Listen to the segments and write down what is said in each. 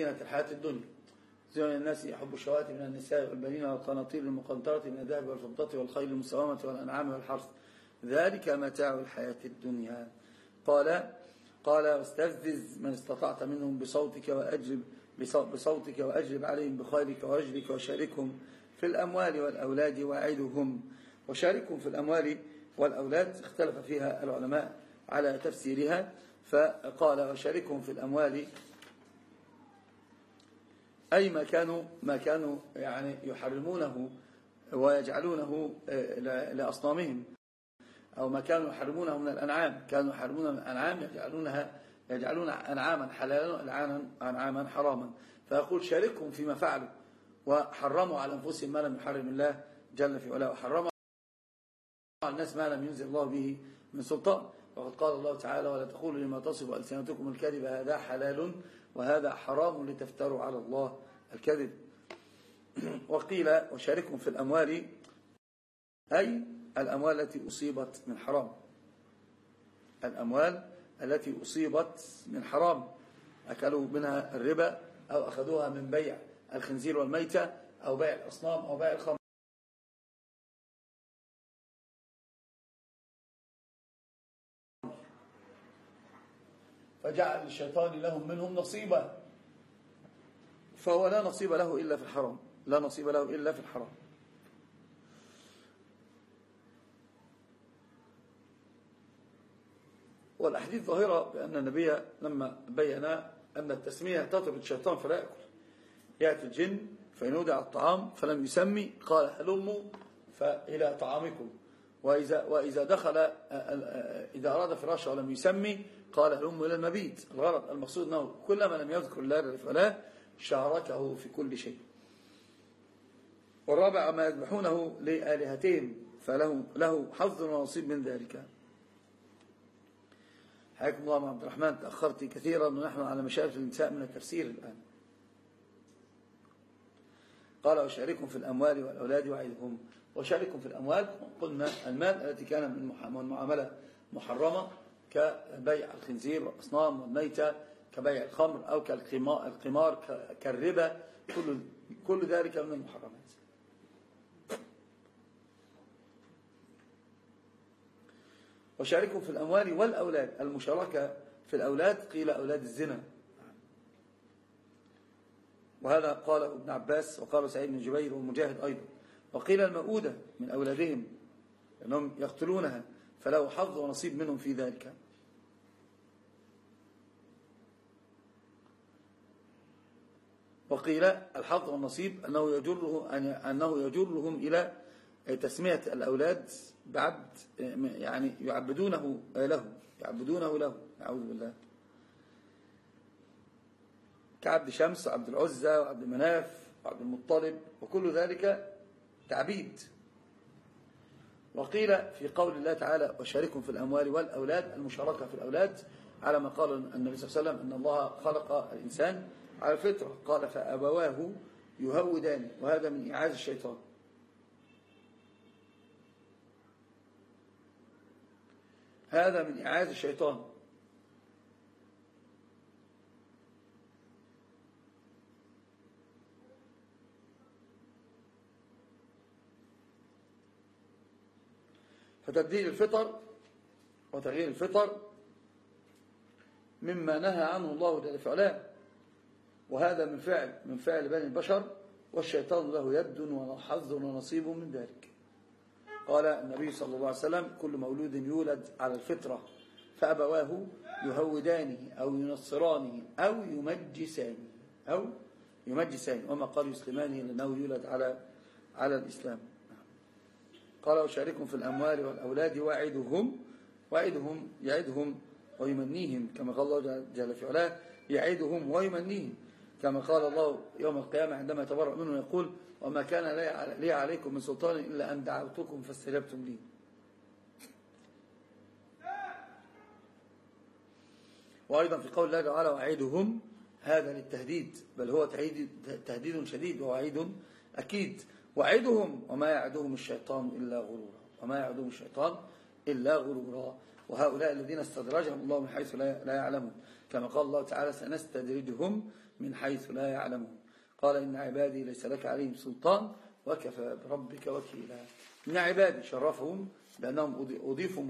زينة الحياة الدنيا. زين الناس يحب الشوات من النساء والبنين والقناطير المقنطرة من الذهب والفضة والخيل المسومة والأنعام والحرث. ذلك متاع الحياة الدنيا. قال قال واستفزز من استطعت منهم بصوتك وأجلب بصوتك وأجلب عليهم بخيرك ورجلك وشاركهم في الأموال والأولاد وعدهم وشاركهم في الأموال والأولاد اختلف فيها العلماء على تفسيرها فقال وشاركهم في الأموال أي ما كانوا ما كانوا يعني يحرمونه ويجعلونه آه، لأصنامهم. أو ما كانوا يحرمونه من الأنعام. كانوا يحرمون من الأنعام يجعلونها يجعلون أنعاما حلالا وأنعاما أنعاما حراما. فيقول شاركهم فيما فعلوا. وحرموا على أنفسهم ما لم يحرم الله جل في علاه. وحرموا على الناس ما لم ينزل الله به من سلطان. وقد قال الله تعالى ولا تقولوا لما تصف ألسنتكم الكذب هذا حلال وهذا حرام لتفتروا على الله الكذب. وقيل وشاركهم في الأموال. أي الأموال التي أصيبت من حرام. الأموال التي أصيبت من حرام. أكلوا منها الربا أو أخذوها من بيع الخنزير والميتة أو بيع الأصنام أو بيع الخمر. فجعل الشيطان لهم منهم نصيبا. فهو لا نصيب له إلا في الحرام. لا نصيب له إلا في الحرام. والأحاديث ظاهرة بأن النبي لما بين أن التسمية تطرد الشيطان فلا يأكل. يأتي الجن فينودع الطعام فلم يسمي. قال هلموا فإلى طعامكم. وإذا, وإذا دخل إذا أراد فراشه ولم يسمي قال هلموا إلى المبيت. الغرض المقصود أنه كلما لم يذكر الله فلا شاركه في كل شيء. والرابع ما يذبحونه لآلهتهم فله له حظ ونصيب من ذلك. حياكم الله عبد الرحمن تأخرت كثيرا ونحن على مشارف النساء من التفسير الآن. قال وشاركهم في الأموال والأولاد وعيدهم وشاركهم في الأموال. قلنا المال التي كان من معاملة محرمة كبيع الخنزير والأصنام والميتة كبيع الخمر أو كالقمار كالربا. كل, كل ذلك من المحرمات. وشاركهم في الأموال والأولاد. المشاركة في الأولاد قيل أولاد الزنا. وهذا قال ابن عباس وقال سعيد بن جبير ومجاهد أيضا. وقيل المؤودة من أولادهم أنهم يقتلونها فله حظ ونصيب منهم في ذلك. وقيل الحظ والنصيب أنه يجره أنه يجرهم إلى تسمية الأولاد بعد يعني يعبدونه له يعبدونه له أعوذ بالله. كعبد شمس وعبد العزى وعبد المناف وعبد المطلب وكل ذلك تعبيد. وقيل في قول الله تعالى وشاركهم في الأموال والأولاد. المشاركة في الأولاد على ما قال النبي صلى الله عليه وسلم أن الله خلق الإنسان على الفطرة. قال فأبواه يهودان وهذا من إعاز الشيطان. هذا من إعاز الشيطان. فتبديل الفطر وتغيير الفطر مما نهى عنه الله جل وعلا وهذا من فعل من فعل بني البشر والشيطان له يد وحظ ونصيب من ذلك. قال النبي صلى الله عليه وسلم كل مولود يولد على الفطرة فأبواه يهودانه أو ينصرانه أو يمجسانه أو يمجسانه. وما قال يسلمانه لأنه يولد على على الإسلام. قال وشاركهم في الأموال والأولاد وعدهم وعدهم يعدهم ويمنيهم كما قال الله جل في علاه يعدهم ويمنيهم. كما قال الله يوم القيامة عندما يتبرأ منه يقول وما كان لي عليكم من سلطان إلا أن دعوتكم فاستجبتم لي. وأيضا في قول الله تعالى وعيدهم هذا للتهديد بل هو تهديد شديد ووعيد أكيد. وعدهم وما يعدهم الشيطان إلا غرورا. وما يعدهم الشيطان إلا غرورا. وهؤلاء الذين استدرجهم الله من حيث لا يعلمون. كما قال الله تعالى سنستدرجهم من حيث لا يعلمون. قال إن عبادي ليس لك عليهم سلطان وكفى بربك وكيلا. إن عبادي شرفهم لأنهم أضيفوا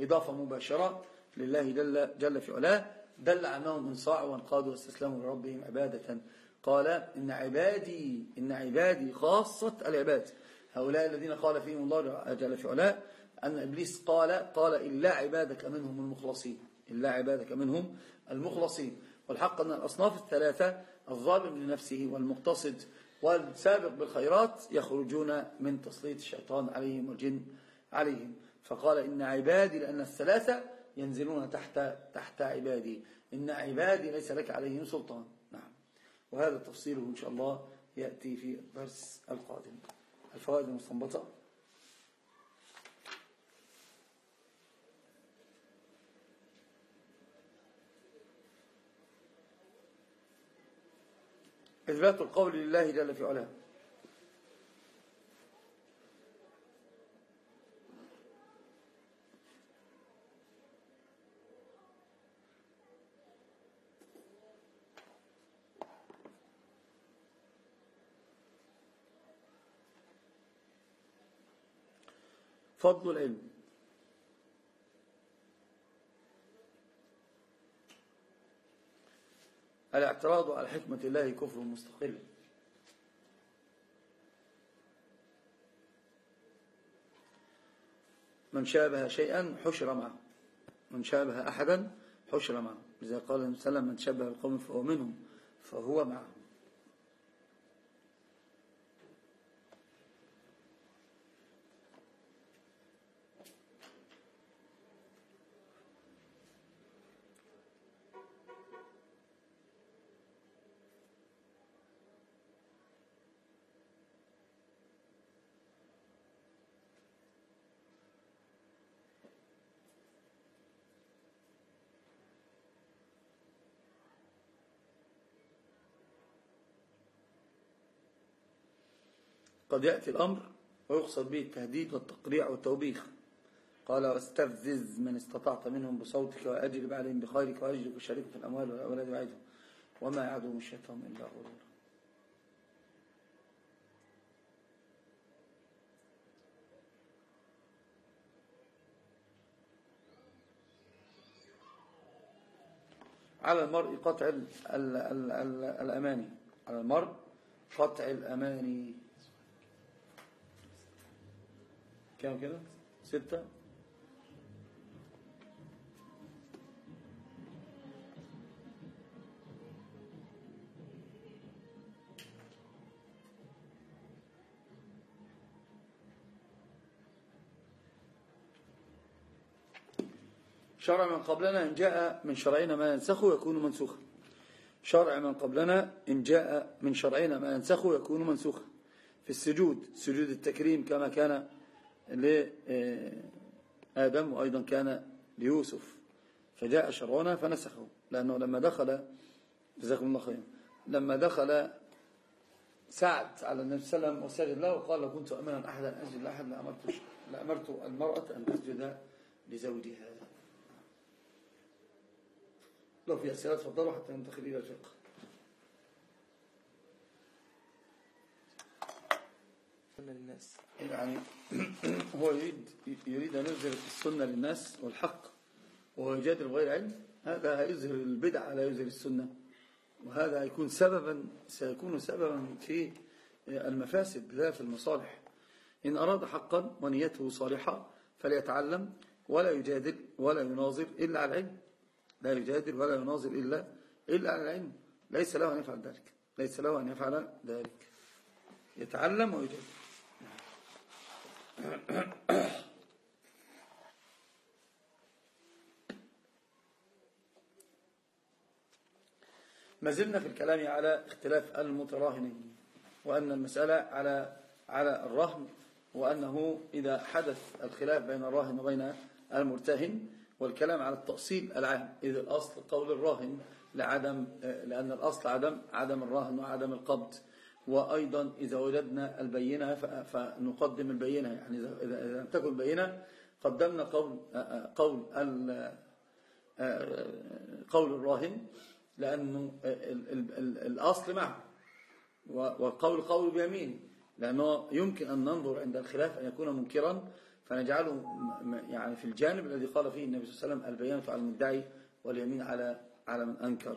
إضافة مباشرة لله جل, جل في علاه. دل عنهم انصاعوا وانقادوا واستسلموا لربهم عبادة قال إن عبادي إن عبادي خاصة العباد. هؤلاء الذين قال فيهم الله جل في علاه أن إبليس قال قال إلا عبادك منهم المخلصين إلا عبادك منهم المخلصين. والحق أن الأصناف الثلاثة الظالم لنفسه والمقتصد والسابق بالخيرات يخرجون من تسليط الشيطان عليهم والجن عليهم. فقال إن عبادي لأن الثلاثة ينزلون تحت تحت عبادي. إن عبادي ليس لك عليهم سلطان. وهذا تفصيله إن شاء الله يأتي في الدرس القادم. الفوائد المستنبطة. إثبات القول لله جل في علاه. فضل العلم. الاعتراض على حكمة الله كفر مستقل. من شابه شيئا حشر معه. من شابه أحدا حشر معه. لذا قال النبي صلى الله عليه وسلم من شابه القوم فهو منهم فهو معه. قد يأتي الأمر ويقصد به التهديد والتقريع والتوبيخ. قال واستفزز من استطعت منهم بصوتك وأجلب عليهم بخيرك وأجلب وشارك في الأموال والأولاد وعيدهم وما يعدهم الشيطان إلا غرورا. على المرء قطع الأماني. على المرء قطع الأماني. كم كده؟ ستة. شرع من قبلنا إن جاء من شرعنا ما ينسخه يكون منسوخا. شرع من قبلنا إن جاء من شرعنا ما ينسخه يكون منسوخا. في السجود سجود التكريم كما كان لآدم وأيضا كان ليوسف. فجاء شرعنا فنسخه لأنه لما دخل جزاكم الله خيرا لما دخل سعد على النبي صلى الله عليه وسلم وسجد له وقال لو كنت أمنا أحدا أسجد لأحد لأمرت, لأمرت المرأة أن تسجد لزوجها. لو في أسئلة تفضلوا حتى ننتقل إلى الفقه. للناس. يعني هو يريد يريد أن يظهر السنة للناس والحق وهو يجادل بغير علم. هذا هيظهر البدع لا يظهر السنة. وهذا يكون سببا سيكون سببا في المفاسد لا في المصالح. إن أراد حقا ونيته صالحة فليتعلم ولا يجادل ولا يناظر إلا على العلم. لا يجادل ولا يناظر إلا إلا على العلم. ليس له أن يفعل ذلك. ليس له أن يفعل ذلك. يتعلم ويجادل. ما زلنا في الكلام على اختلاف المتراهنين وأن المسألة على على الرهن وأنه إذا حدث الخلاف بين الراهن وبين المرتهن والكلام على التأصيل العام إذا الأصل قول الراهن لعدم لأن الأصل عدم عدم الراهن وعدم القبض. وأيضا إذا وجدنا البينة فنقدم البينة. يعني إذا لم تكن بينة قدمنا قول قول قول الراهن لأنه الأصل معه. والقول قول بيمين. لأنه يمكن أن ننظر عند الخلاف أن يكون منكرا فنجعله يعني في الجانب الذي قال فيه النبي صلى الله عليه وسلم البيانة على المدعي واليمين على على من أنكر.